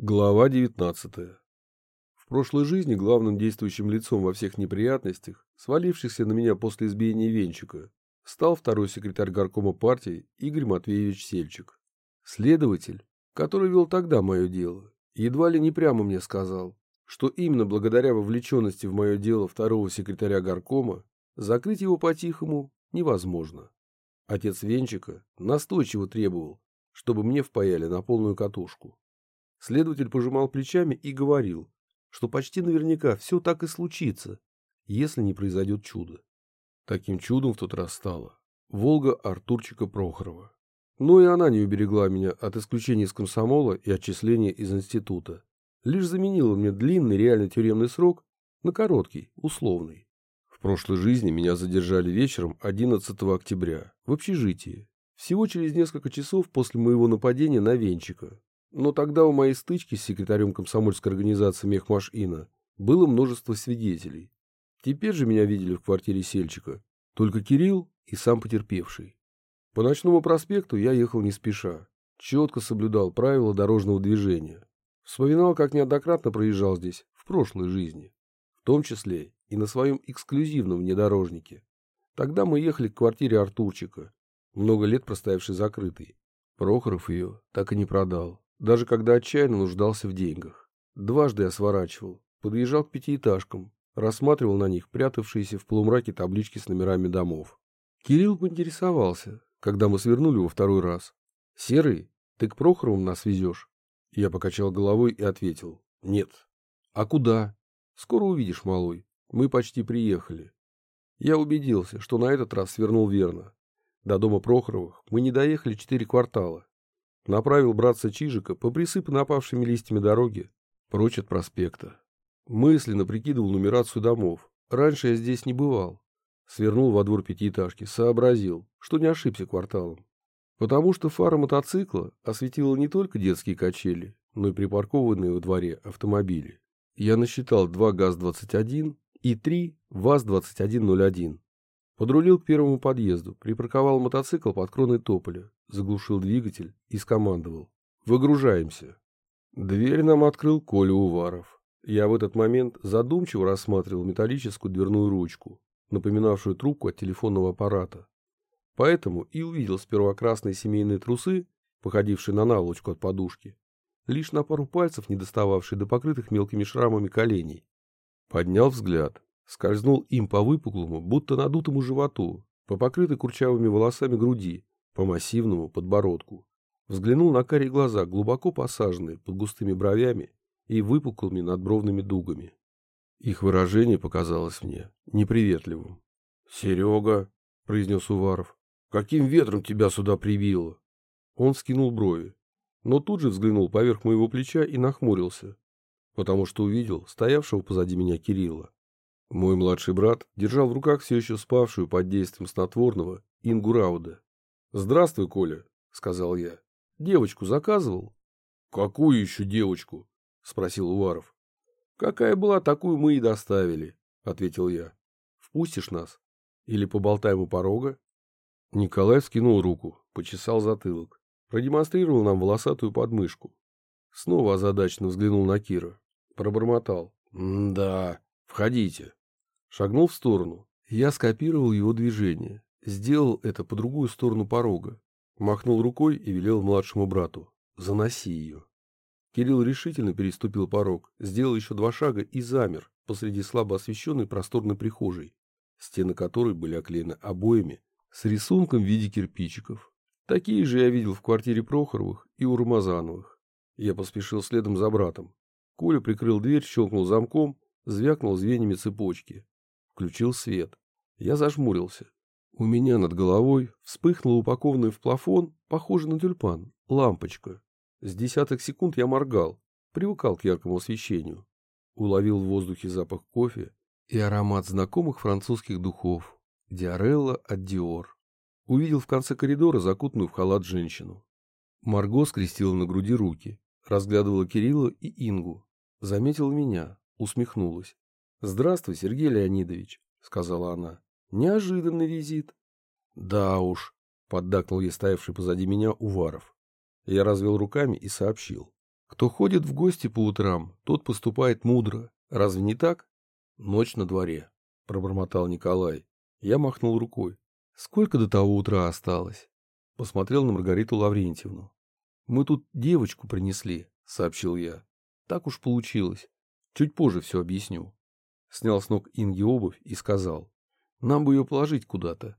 Глава 19. В прошлой жизни главным действующим лицом во всех неприятностях, свалившихся на меня после избиения Венчика, стал второй секретарь горкома партии Игорь Матвеевич Сельчик. Следователь, который вел тогда мое дело, едва ли не прямо мне сказал, что именно благодаря вовлеченности в мое дело второго секретаря горкома закрыть его по-тихому невозможно. Отец Венчика настойчиво требовал, чтобы мне впаяли на полную катушку. Следователь пожимал плечами и говорил, что почти наверняка все так и случится, если не произойдет чудо. Таким чудом в тот раз стала Волга Артурчика Прохорова. Но и она не уберегла меня от исключения из комсомола и отчисления из института. Лишь заменила мне длинный реальный тюремный срок на короткий, условный. В прошлой жизни меня задержали вечером 11 октября в общежитии, всего через несколько часов после моего нападения на Венчика, но тогда у моей стычки с секретарем комсомольской организации Мехмаш-Ина было множество свидетелей. Теперь же меня видели в квартире Сельчика только Кирилл и сам потерпевший. По ночному проспекту я ехал не спеша, четко соблюдал правила дорожного движения. Вспоминал, как неоднократно проезжал здесь в прошлой жизни, в том числе и на своем эксклюзивном внедорожнике. Тогда мы ехали к квартире Артурчика, много лет простоявшей закрытой. Прохоров ее так и не продал даже когда отчаянно нуждался в деньгах. Дважды я сворачивал, подъезжал к пятиэтажкам, рассматривал на них прятавшиеся в полумраке таблички с номерами домов. Кирилл поинтересовался, когда мы свернули во второй раз. «Серый, ты к Прохоровым нас везешь?» Я покачал головой и ответил. «Нет». «А куда?» «Скоро увидишь, малой. Мы почти приехали». Я убедился, что на этот раз свернул верно. До дома Прохоровых мы не доехали четыре квартала, направил братца Чижика по присыпанной опавшими листьями дороге прочь от проспекта. Мысленно прикидывал нумерацию домов. Раньше я здесь не бывал. Свернул во двор пятиэтажки, сообразил, что не ошибся кварталом. Потому что фара мотоцикла осветила не только детские качели, но и припаркованные во дворе автомобили. Я насчитал два ГАЗ-21 и три ВАЗ-2101. Подрулил к первому подъезду, припарковал мотоцикл под кроной тополя, заглушил двигатель и скомандовал. «Выгружаемся». Дверь нам открыл Коля Уваров. Я в этот момент задумчиво рассматривал металлическую дверную ручку, напоминавшую трубку от телефонного аппарата. Поэтому и увидел сперва красные семейные трусы, походившие на наволочку от подушки, лишь на пару пальцев, не достававшие до покрытых мелкими шрамами коленей. Поднял взгляд скользнул им по выпуклому, будто надутому животу, по покрытой курчавыми волосами груди, по массивному подбородку. Взглянул на карие глаза, глубоко посаженные под густыми бровями и выпуклыми надбровными дугами. Их выражение показалось мне неприветливым. — Серега, — произнес Уваров, — каким ветром тебя сюда прибило? Он скинул брови, но тут же взглянул поверх моего плеча и нахмурился, потому что увидел стоявшего позади меня Кирилла. Мой младший брат держал в руках все еще спавшую под действием снотворного Ингу Рауда. «Здравствуй, Коля», — сказал я. «Девочку заказывал?» «Какую еще девочку?» — спросил Уваров. «Какая была, такую мы и доставили», — ответил я. «Впустишь нас? Или поболтаем у порога?» Николай скинул руку, почесал затылок, продемонстрировал нам волосатую подмышку. Снова озадаченно взглянул на Кира. Пробормотал. «Да, входите». Шагнул в сторону. Я скопировал его движение. Сделал это по другую сторону порога. Махнул рукой и велел младшему брату. «Заноси ее». Кирилл решительно переступил порог, сделал еще два шага и замер посреди слабо освещенной просторной прихожей, стены которой были оклеены обоями с рисунком в виде кирпичиков. Такие же я видел в квартире Прохоровых и у Рамазановых. Я поспешил следом за братом. Коля прикрыл дверь, щелкнул замком, звякнул звеньями цепочки. Включил свет. Я зажмурился. У меня над головой вспыхнула упакованная в плафон, похожая на тюльпан, лампочка. С десяток секунд я моргал, привыкал к яркому освещению. Уловил в воздухе запах кофе и аромат знакомых французских духов. Диарелла от Диор. Увидел в конце коридора закутанную в халат женщину. Марго скрестила на груди руки, разглядывала Кирилла и Ингу. Заметила меня, усмехнулась. «Здравствуй, Сергей Леонидович», — сказала она. «Неожиданный визит». «Да уж», — поддакнул ей стоявший позади меня Уваров. Я развел руками и сообщил. Кто ходит в гости по утрам, тот поступает мудро. Разве не так? Ночь на дворе, пробормотал Николай. Я махнул рукой. Сколько до того утра осталось? Посмотрел на Маргариту Лаврентьевну. Мы тут девочку принесли, сообщил я. Так уж получилось. Чуть позже все объясню. Снял с ног Инги обувь и сказал. Нам бы ее положить куда-то.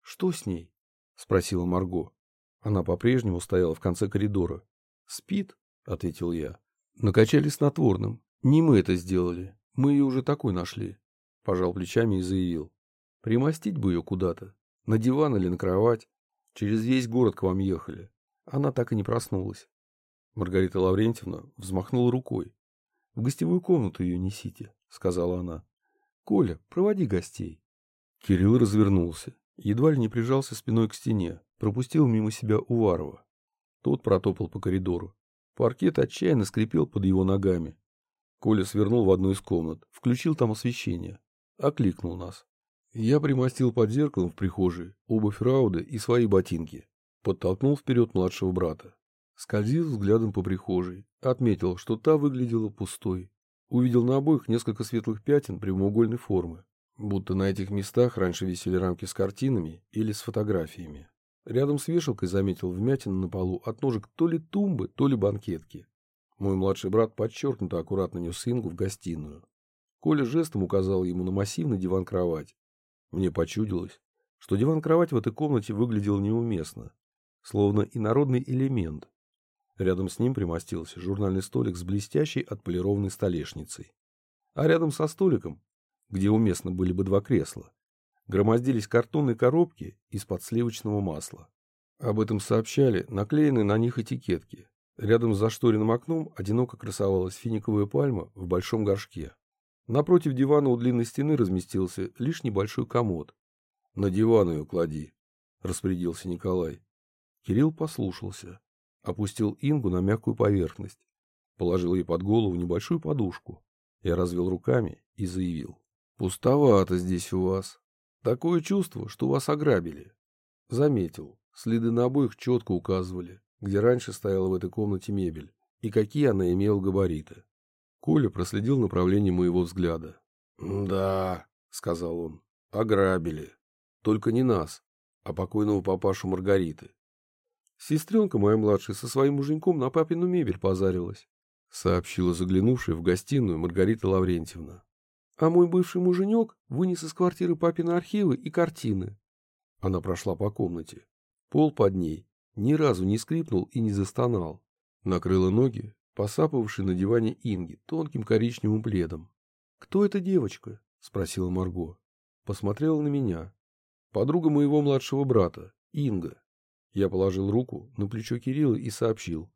Что с ней? Спросила Марго. Она по-прежнему стояла в конце коридора. Спит, ответил я. Накачали снотворным. Не мы это сделали. Мы ее уже такой нашли. Пожал плечами и заявил. Примостить бы ее куда-то. На диван или на кровать. Через весь город к вам ехали. Она так и не проснулась. Маргарита Лаврентьевна взмахнула рукой. — В гостевую комнату ее несите, — сказала она. — Коля, проводи гостей. Кирилл развернулся, едва ли не прижался спиной к стене, пропустил мимо себя Уварова. Тот протопал по коридору. Паркет отчаянно скрипел под его ногами. Коля свернул в одну из комнат, включил там освещение. Окликнул нас. Я примостил под зеркалом в прихожей обувь Рауда и свои ботинки. Подтолкнул вперед младшего брата. Скользил взглядом по прихожей. Отметил, что та выглядела пустой. Увидел на обоих несколько светлых пятен прямоугольной формы. Будто на этих местах раньше висели рамки с картинами или с фотографиями. Рядом с вешалкой заметил вмятины на полу от ножек то ли тумбы, то ли банкетки. Мой младший брат подчеркнуто аккуратно нес Ингу в гостиную. Коля жестом указал ему на массивный диван-кровать. Мне почудилось, что диван-кровать в этой комнате выглядел неуместно, словно инородный элемент. Рядом с ним примостился журнальный столик с блестящей отполированной столешницей. А рядом со столиком, где уместно были бы два кресла, громоздились картонные коробки из-под сливочного масла. Об этом сообщали наклеенные на них этикетки. Рядом с зашторенным окном одиноко красовалась финиковая пальма в большом горшке. Напротив дивана у длинной стены разместился лишь небольшой комод. — На диван ее клади, — распорядился Николай. Кирилл послушался. Опустил Ингу на мягкую поверхность. Положил ей под голову небольшую подушку. Я развел руками и заявил. — Пустовато здесь у вас. Такое чувство, что вас ограбили. Заметил. Следы на обоих четко указывали, где раньше стояла в этой комнате мебель и какие она имела габариты. Коля проследил направление моего взгляда. «Да», — сказал он, — «ограбили. Только не нас, а покойного папашу Маргариты. Сестренка моя младшая со своим муженьком на папину мебель позарилась», — сообщила заглянувшая в гостиную Маргарита Лаврентьевна. «А мой бывший муженек вынес из квартиры папины архивы и картины». Она прошла по комнате. Пол под ней ни разу не скрипнул и не застонал. Накрыла ноги посапывавший на диване Инги тонким коричневым пледом. «Кто эта девочка?» — спросила Марго. Посмотрела на меня. Подруга моего младшего брата, Инга. Я положил руку на плечо Кирилла и сообщил.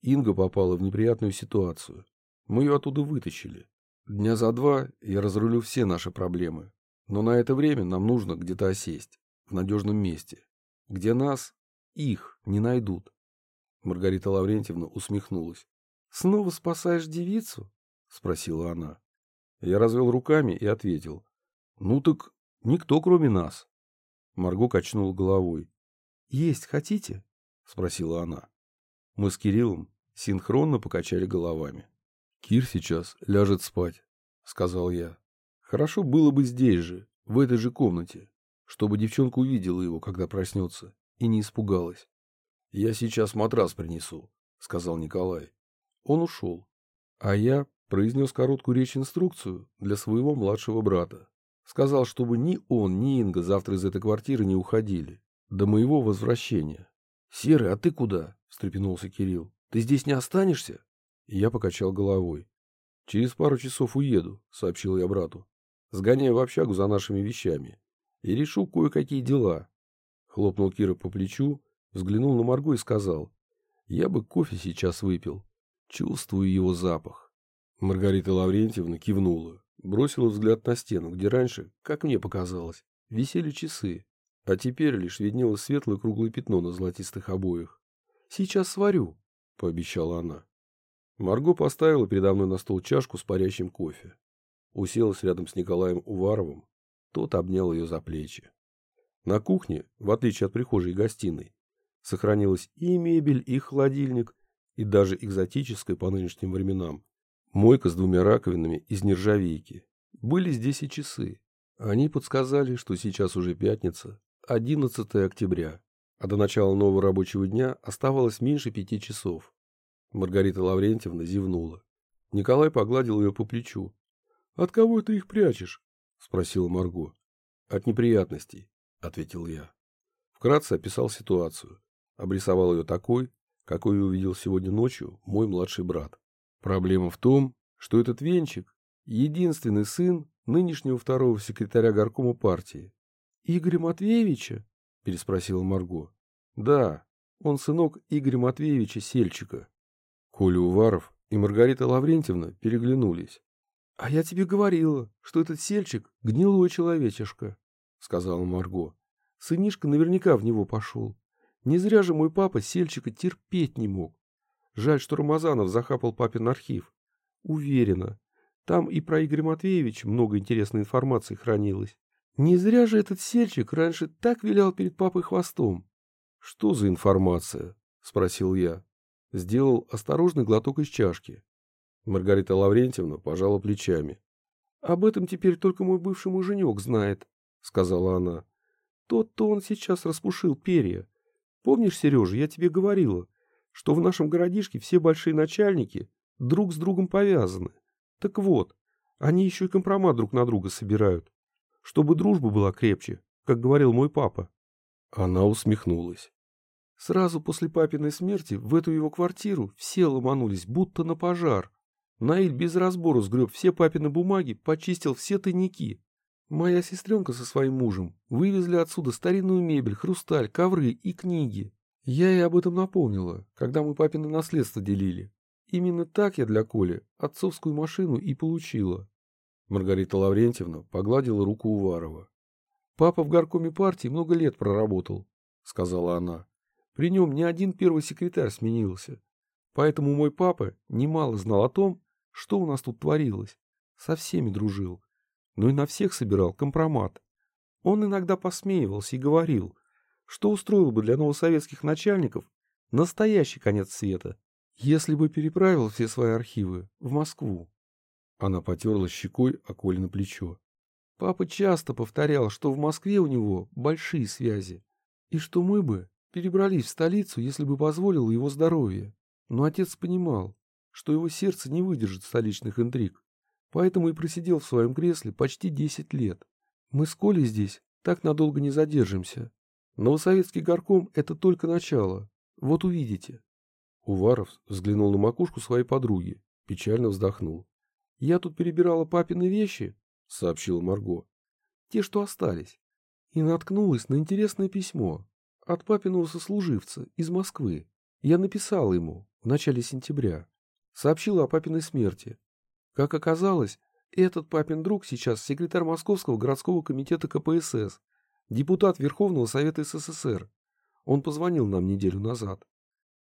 Инга попала в неприятную ситуацию. Мы ее оттуда вытащили. Дня за два я разрулю все наши проблемы. Но на это время нам нужно где-то осесть, в надежном месте, где нас, их, не найдут. Маргарита Лаврентьевна усмехнулась. «Снова спасаешь девицу?» — спросила она. Я развел руками и ответил. «Ну так никто, кроме нас». Марго качнула головой. «Есть хотите?» — спросила она. Мы с Кириллом синхронно покачали головами. «Кир сейчас ляжет спать», — сказал я. «Хорошо было бы здесь же, в этой же комнате, чтобы девчонка увидела его, когда проснется, и не испугалась». «Я сейчас матрас принесу», — сказал Николай. Он ушел. А я произнес короткую речь-инструкцию для своего младшего брата. Сказал, чтобы ни он, ни Инга завтра из этой квартиры не уходили. До моего возвращения. «Серый, а ты куда?» – встрепенулся Кирилл. «Ты здесь не останешься?» я покачал головой. «Через пару часов уеду», – сообщил я брату. «Сгоняю в общагу за нашими вещами. И решу кое-какие дела». Хлопнул Кира по плечу, взглянул на Марго и сказал. «Я бы кофе сейчас выпил. Чувствую его запах. Маргарита Лаврентьевна кивнула, бросила взгляд на стену, где раньше, как мне показалось, висели часы, а теперь лишь виднелось светлое круглое пятно на золотистых обоях. «Сейчас сварю», — пообещала она. Марго поставила передо мной на стол чашку с парящим кофе. Уселась рядом с Николаем Уваровым. Тот обнял ее за плечи. На кухне, в отличие от прихожей и гостиной, сохранилась и мебель, и холодильник, и даже экзотическая по нынешним временам. Мойка с двумя раковинами из нержавейки. Были здесь и часы. Они подсказали, что сейчас уже пятница, 11 октября, а до начала нового рабочего дня оставалось меньше пяти часов. Маргарита Лаврентьевна зевнула. Николай погладил ее по плечу. — От кого ты их прячешь? — спросила Марго. — От неприятностей, — ответил я. Вкратце описал ситуацию. Обрисовал ее такой, какой увидел сегодня ночью мой младший брат. Проблема в том, что этот Венчик — единственный сын нынешнего второго секретаря горкома партии. — Игоря Матвеевича? — переспросила Марго. — Да, он сынок Игоря Матвеевича Сельчика. Коля Уваров и Маргарита Лаврентьевна переглянулись. — А я тебе говорила, что этот Сельчик — гнилой человечишка, — сказала Марго. Сынишка наверняка в него пошел. Не зря же мой папа Сельчика терпеть не мог. Жаль, что Рамазанов захапал папин архив. Уверена, там и про Игоря Матвеевича много интересной информации хранилось. Не зря же этот Сельчик раньше так вилял перед папой хвостом. — Что за информация? — спросил я. Сделал осторожный глоток из чашки. Маргарита Лаврентьевна пожала плечами. — Об этом теперь только мой бывший муженек знает, — сказала она. — Тот-то он сейчас распушил перья. Помнишь, Сережа, я тебе говорила, что в нашем городишке все большие начальники друг с другом повязаны. Так вот, они еще и компромат друг на друга собирают чтобы дружба была крепче, как говорил мой папа. Она усмехнулась. Сразу после папиной смерти в эту его квартиру все ломанулись, будто на пожар. Наиль без разбору сгреб все папины бумаги, почистил все тайники. Моя сестренка со своим мужем вывезли отсюда старинную мебель, хрусталь, ковры и книги. Я ей об этом напомнила, когда мы папины наследство делили. Именно так я для Коли отцовскую машину и получила. Маргарита Лаврентьевна погладила руку Уварова. «Папа в горкоме партии много лет проработал», — сказала она. «При нем ни один первый секретарь сменился. Поэтому мой папа немало знал о том, что у нас тут творилось. Со всеми дружил. Но и на всех собирал компромат. Он иногда посмеивался и говорил, что устроил бы для новосоветских начальников настоящий конец света, если бы переправил все свои архивы в Москву. Она потерла щекой о Коле на плечо. Папа часто повторял, что в Москве у него большие связи, и что мы бы перебрались в столицу, если бы позволило его здоровье. Но отец понимал, что его сердце не выдержит столичных интриг, поэтому и просидел в своем кресле почти десять лет. Мы с Колей здесь так надолго не задержимся. Новосоветский горком — это только начало. Вот увидите. Уваров взглянул на макушку своей подруги, печально вздохнул. «Я тут перебирала папины вещи», — сообщила Марго. «Те, что остались. И наткнулась на интересное письмо от папиного сослуживца из Москвы. Я написала ему в начале сентября. Сообщила о папиной смерти. Как оказалось, этот папин друг сейчас секретарь Московского городского комитета КПСС, депутат Верховного Совета СССР. Он позвонил нам неделю назад.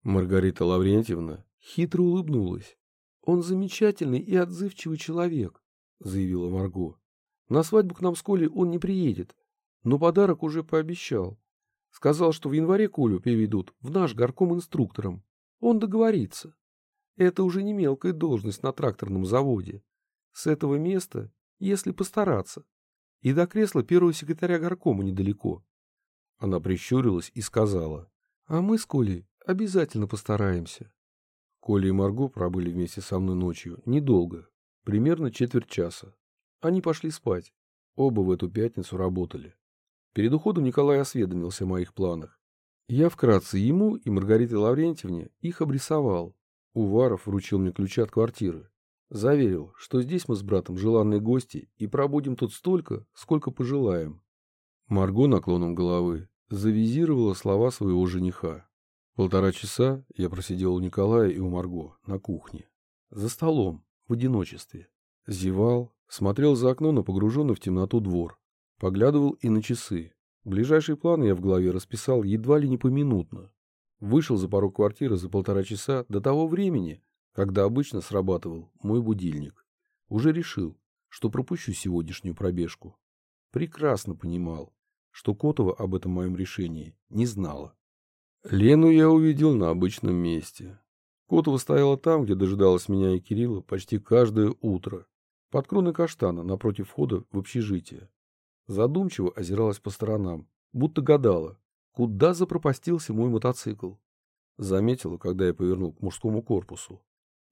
Маргарита Лаврентьевна хитро улыбнулась. «Он замечательный и отзывчивый человек», — заявила Марго. «На свадьбу к нам с Колей он не приедет, но подарок уже пообещал. Сказал, что в январе Колю переведут в наш горком инструктором. Он договорится. Это уже не мелкая должность на тракторном заводе. С этого места, если постараться, и до кресла первого секретаря горкома недалеко». Она прищурилась и сказала, «А мы с Колей обязательно постараемся». Коля и Марго пробыли вместе со мной ночью недолго, примерно четверть часа. Они пошли спать. Оба в эту пятницу работали. Перед уходом Николай осведомился о моих планах. Я вкратце ему и Маргарите Лаврентьевне их обрисовал. Уваров вручил мне ключи от квартиры. Заверил, что здесь мы с братом желанные гости и пробудем тут столько, сколько пожелаем. Марго наклоном головы завизировала слова своего жениха. Полтора часа я просидел у Николая и у Марго на кухне. За столом, в одиночестве. Зевал, смотрел за окно на погруженный в темноту двор. Поглядывал и на часы. Ближайшие планы я в голове расписал едва ли не поминутно. Вышел за порог квартиры за полтора часа до того времени, когда обычно срабатывал мой будильник. Уже решил, что пропущу сегодняшнюю пробежку. Прекрасно понимал, что Котова об этом моем решении не знала. Лену я увидел на обычном месте. Котова стояла там, где дожидалась меня и Кирилла почти каждое утро, под кроной каштана напротив входа в общежитие. Задумчиво озиралась по сторонам, будто гадала, куда запропастился мой мотоцикл. Заметила, когда я повернул к мужскому корпусу.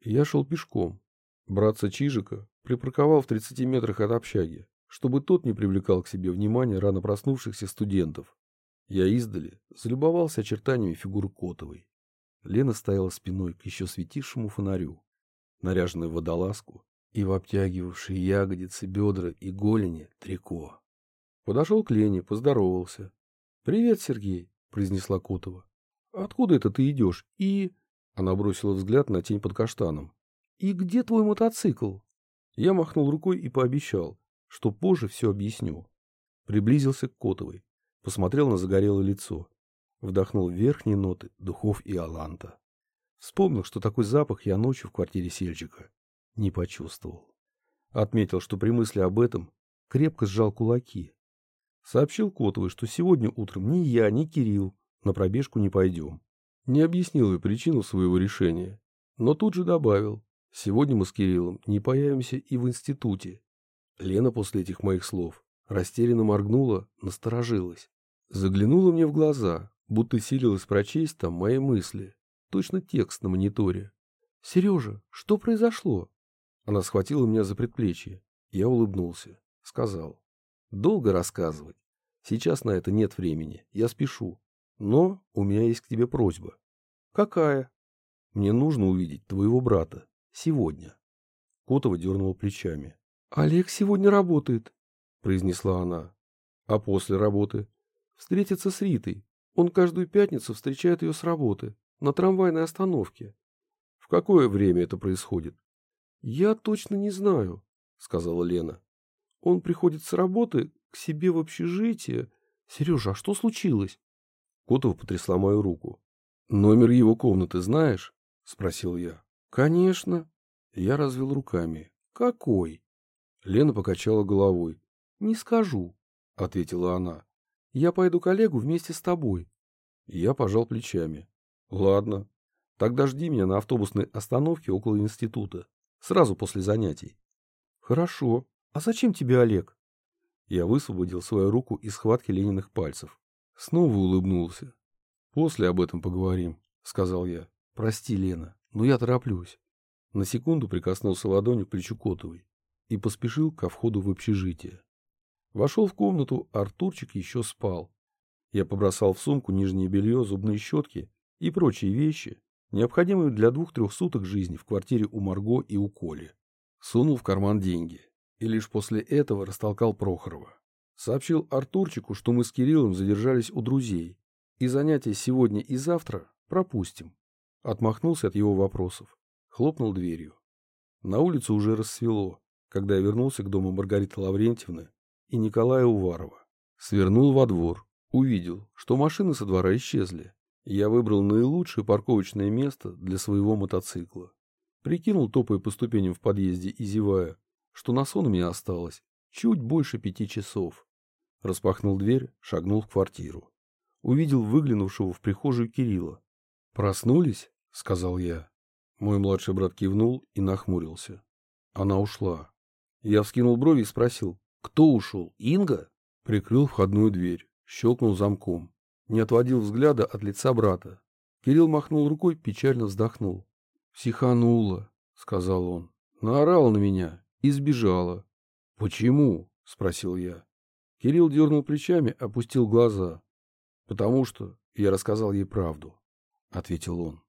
Я шел пешком. Братца Чижика припарковал в 30 метрах от общаги, чтобы тот не привлекал к себе внимания рано проснувшихся студентов. Я издали залюбовался очертаниями фигуры Котовой. Лена стояла спиной к еще светившему фонарю, наряженной в водолазку и в обтягивавшие ягодицы, бедра и голени трико. Подошел к Лене, поздоровался. — Привет, Сергей, — произнесла Котова. — Откуда это ты идешь? И... Она бросила взгляд на тень под каштаном. — И где твой мотоцикл? Я махнул рукой и пообещал, что позже все объясню. Приблизился к Котовой, посмотрел на загорелое лицо. Вдохнул верхние ноты духов и аланта. Вспомнил, что такой запах я ночью в квартире Сельчика не почувствовал. Отметил, что при мысли об этом крепко сжал кулаки. Сообщил Котовой, что сегодня утром ни я, ни Кирилл на пробежку не пойдем. Не объяснил ей причину своего решения, но тут же добавил, сегодня мы с Кириллом не появимся и в институте. Лена после этих моих слов растерянно моргнула, насторожилась. Заглянула мне в глаза, будто силилась прочесть там мои мысли. Точно текст на мониторе. «Сережа, что произошло?» Она схватила меня за предплечье. Я улыбнулся. Сказал. «Долго рассказывать. Сейчас на это нет времени. Я спешу. Но у меня есть к тебе просьба». «Какая?» «Мне нужно увидеть твоего брата. Сегодня». Котова дернула плечами. «Олег сегодня работает», — произнесла она. «А после работы?» «Встретиться с Ритой. Он каждую пятницу встречает ее с работы, на трамвайной остановке. В какое время это происходит? Я точно не знаю, сказала Лена. Он приходит с работы к себе в общежитие. Сережа, а что случилось? Котова потрясла мою руку. Номер его комнаты знаешь? Спросил я. Конечно. Я развел руками. Какой? Лена покачала головой. Не скажу, ответила она. Я пойду к Олегу вместе с тобой. Я пожал плечами. Ладно. Тогда жди меня на автобусной остановке около института. Сразу после занятий. Хорошо. А зачем тебе Олег? Я высвободил свою руку из схватки Лениных пальцев. Снова улыбнулся. После об этом поговорим, сказал я. Прости, Лена, но я тороплюсь. На секунду прикоснулся ладонью к плечу Котовой и поспешил ко входу в общежитие. Вошел в комнату, Артурчик еще спал. Я побросал в сумку нижнее белье, зубные щетки и прочие вещи, необходимые для двух-трех суток жизни в квартире у Марго и у Коли. Сунул в карман деньги и лишь после этого растолкал Прохорова. Сообщил Артурчику, что мы с Кириллом задержались у друзей, и занятия сегодня и завтра пропустим. Отмахнулся от его вопросов, хлопнул дверью. На улице уже рассвело, когда я вернулся к дому Маргариты Лаврентьевны и Николая Уварова. Свернул во двор, увидел, что машины со двора исчезли. Я выбрал наилучшее парковочное место для своего мотоцикла. Прикинул, топая по ступеням в подъезде и зевая, что на сон у меня осталось чуть больше пяти часов. Распахнул дверь, шагнул в квартиру. Увидел выглянувшего в прихожую Кирилла. «Проснулись?» — сказал я. Мой младший брат кивнул и нахмурился. Она ушла. Я вскинул брови и спросил, кто ушел? Инга? Прикрыл входную дверь, щелкнул замком. Не отводил взгляда от лица брата. Кирилл махнул рукой, печально вздохнул. «Психанула», — сказал он. «Наорала на меня и сбежала». «Почему?» — спросил я. Кирилл дернул плечами, опустил глаза. «Потому что я рассказал ей правду», — ответил он.